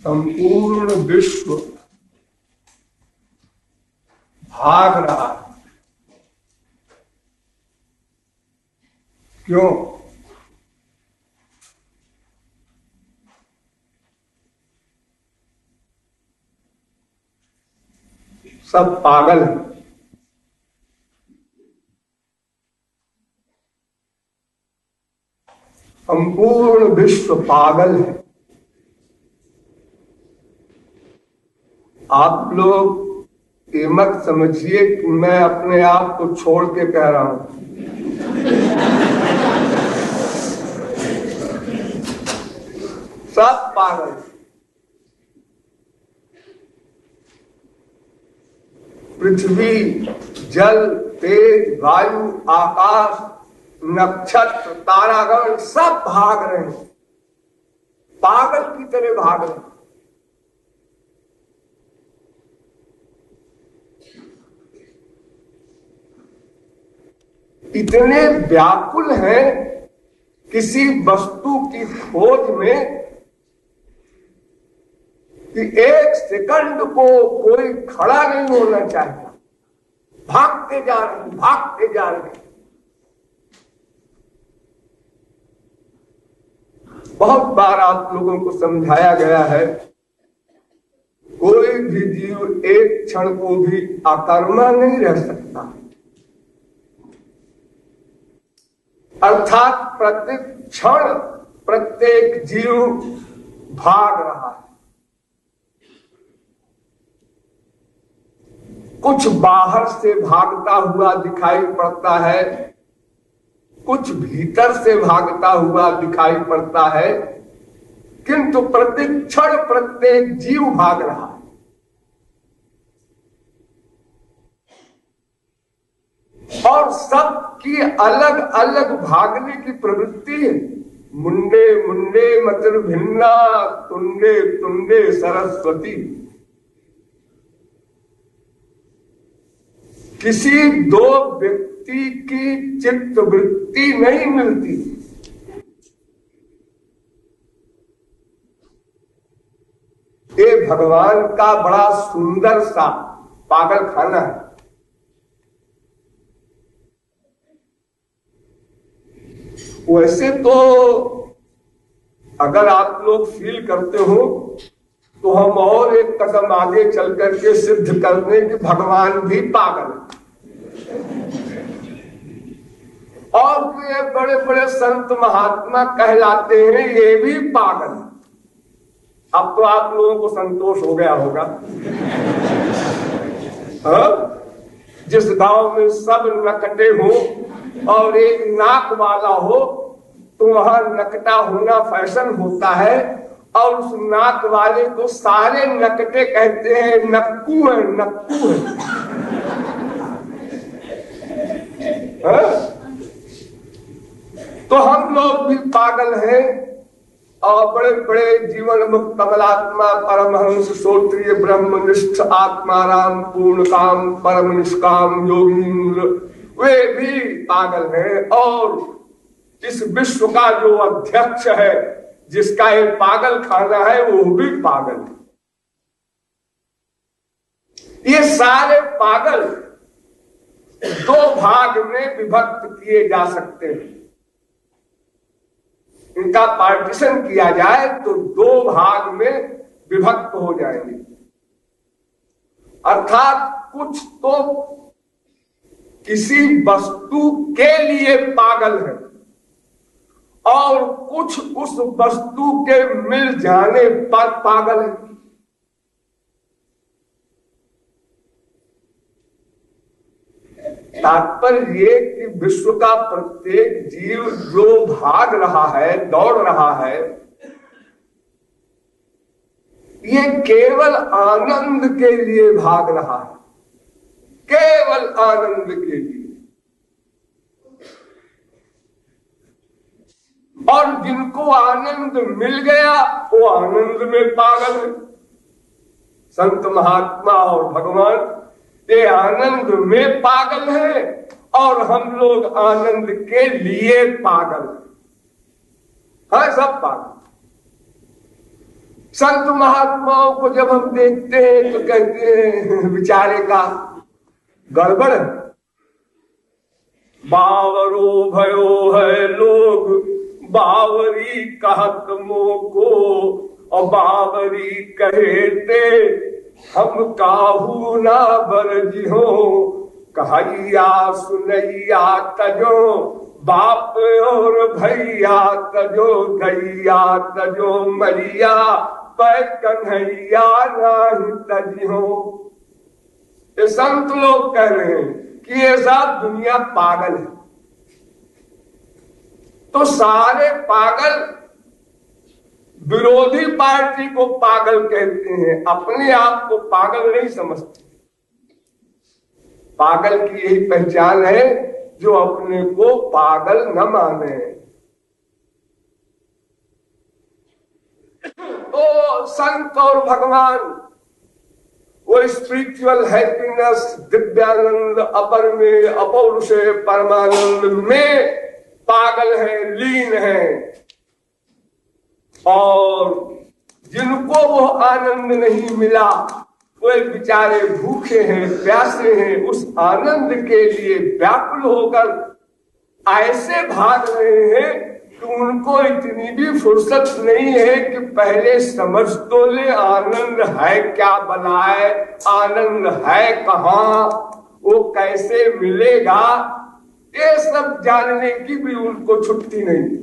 संपूर्ण विश्व भाग रहा है। क्यों? सब पागल है। संपूर्ण विश्व पागल है। आप लोग ये मत समझिए कि मैं अपने आप को छोड़ के कह रहा हूँ। सब पागल। पृथ्वी, जल, तेज, वायु, आकाश, नक्षत्र, तारागण सब भाग रहे हैं। पागल की तरह भाग रहे हैं। इतने व्याकुल हैं किसी वस्तु की खोज में कि एक सेकंड को कोई खड़ा नहीं होना चाहिए। भागते जा रहे, भागते जा रहे। बहुत बार आप लोगों को समझाया गया है, कोई भी जीव एक क्षण को भी आकर्मा नहीं रह सकता। अर्थात प्रत्येक क्षण, प्रत्येक जीव भाग रहा है। कुछ बाहर से भागता हुआ दिखाई पड़ता है, कुछ भीतर से भागता हुआ दिखाई पड़ता है, किंतु प्रत्येक क्षण, प्रत्येक जीव भाग रहा है। और सबकी अलग अलग भागने की प्रवृत्ति। मुंडे मुंडे मतर भिन्ना तुंडे तुंडे सरस्वती। किसी दो व्यक्ति की चित्त वृत्ति नहीं मिलती। ये भगवान का बड़ा सुंदर सा पागल खाना है। वैसे तो अगर आप लोग फील करते हो तो हम और एक कदम आगे चल करके सिद्ध कर दें कि भगवान भी पागल और ये बड़े बड़े संत महात्मा कहलाते हैं, ये भी पागल अब तो आप लोगों को संतोष हो गया होगा। हा? जिस गाँव में सब नकटे हो और एक नाक वाला हो तो वहाँ नकटा होना फ़ैशन होता है और उस नाक वाले को सारे नकटे कहते हैं, नक्कू है नक्कू है हा? तो हम लोग भी पागल हैं और बड़े बड़े जीवन मुक्त कमलात्मा परमहंस श्रोत्रिय ब्रह्मनिष्ठ आत्मा राम पूर्ण काम परम निष्काम योगी वे भी पागल हैं और इस विश्व का जो अध्यक्ष है, जिसका ये पागल खाना है, वो भी पागल है। ये सारे पागल दो भाग में विभक्त किए जा सकते हैं। इनका पार्टीशन किया जाए तो दो भाग में विभक्त हो जाएँगे। अर्थात कुछ तो किसी वस्तु के लिए पागल है। और कुछ उस वस्तु के मिल जाने पर पागल है। तात्पर्य ये कि विश्व का प्रत्येक जीव जो भाग रहा है, दौड़ रहा है, ये केवल आनंद के लिए भाग रहा है। केवल आनंद के लिए। और जिनको आनंद मिल गया, वो आनंद में पागल है। संत महात्मा और भगवान, ये आनंद में पागल है और हम लोग आनंद के लिए पागल है। सब पागल। संत महात्माओं को जब हम देखते हैं तो कहते हैं विचारे का गड़बड़ बावरो भयो है लोग बावरी कहत को और बावरी कहते, हम काहू ना बरजिहो कहैया सुनैया तजो, बाप और भैया तजो, गैया तजो, मरिया पै कन्हैया नहीं तजिहो ये संत लोग कह रहे हैं कि ये सब दुनिया पागल है। तो सारे पागल विरोधी पार्टी को पागल कहते हैं, अपने आप को पागल नहीं समझते। पागल की यही पहचान है जो अपने को पागल न माने। तो संत और भगवान, वो स्पिरिचुअल हैप्पीनेस दिव्यानंद, अपर में, अपौरुष, परमानंद में पागल है, लीन है। और जिनको वो आनंद नहीं मिला, वे बेचारे भूखे हैं, प्यासे हैं, उस आनंद के लिए व्याकुल होकर ऐसे भाग रहे हैं कि उनको इतनी भी फुर्सत नहीं है कि पहले समझ तो ले, आनंद है क्या बनाए, आनंद है कहा, वो कैसे मिलेगा? ये सब जानने की भी उनको छुट्टी नहीं।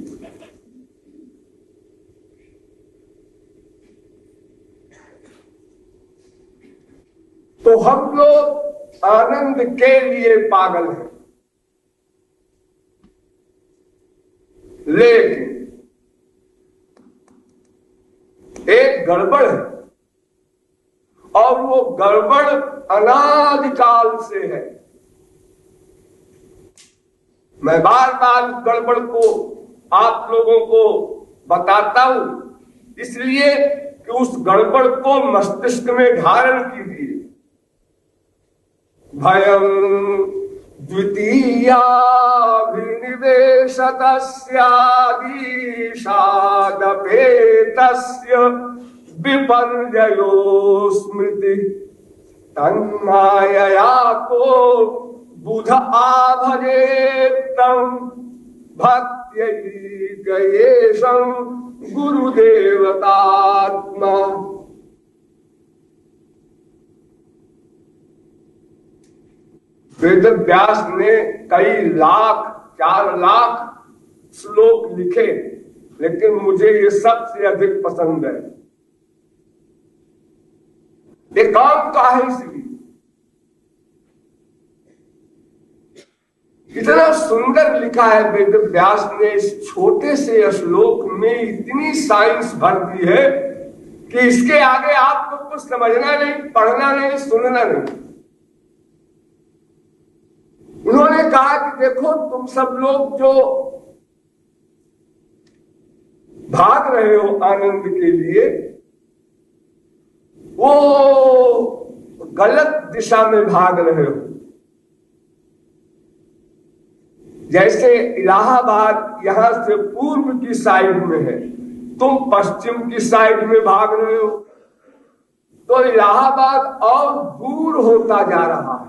तो हम लोग आनंद के लिए पागल हैं। लेकिन एक गड़बड़ है और वो गड़बड़ अनादिकाल से है। मैं बार बार गड़बड़ को, आप लोगों को बताता हूँ। इसलिए कि उस गड़बड़ को मस्तिष्क में धारण कीजिए। भयम द्वितीयाभिनिवेशतस्यादीशादपेतस्य विपर्जयो स्मृति। तन्मायया को बुध आभजेत्तम, भक्त्यै गयेशं गुरुदेवतात्मा। वेद व्यास ने कई लाख, चार लाख श्लोक लिखे, लेकिन मुझे ये सबसे अधिक पसंद है। काम का है इसलिए। इतना सुंदर लिखा है वेद व्यास ने, इस छोटे से श्लोक में इतनी साइंस भर दी है कि इसके आगे आपको कुछ समझना नहीं, पढ़ना नहीं, सुनना नहीं। उन्होंने कहा कि देखो, तुम सब लोग जो भाग रहे हो आनंद के लिए, वो गलत दिशा में भाग रहे हो। जैसे इलाहाबाद यहाँ से पूर्व की साइड में है, तुम पश्चिम की साइड में भाग रहे हो। तो इलाहाबाद और दूर होता जा रहा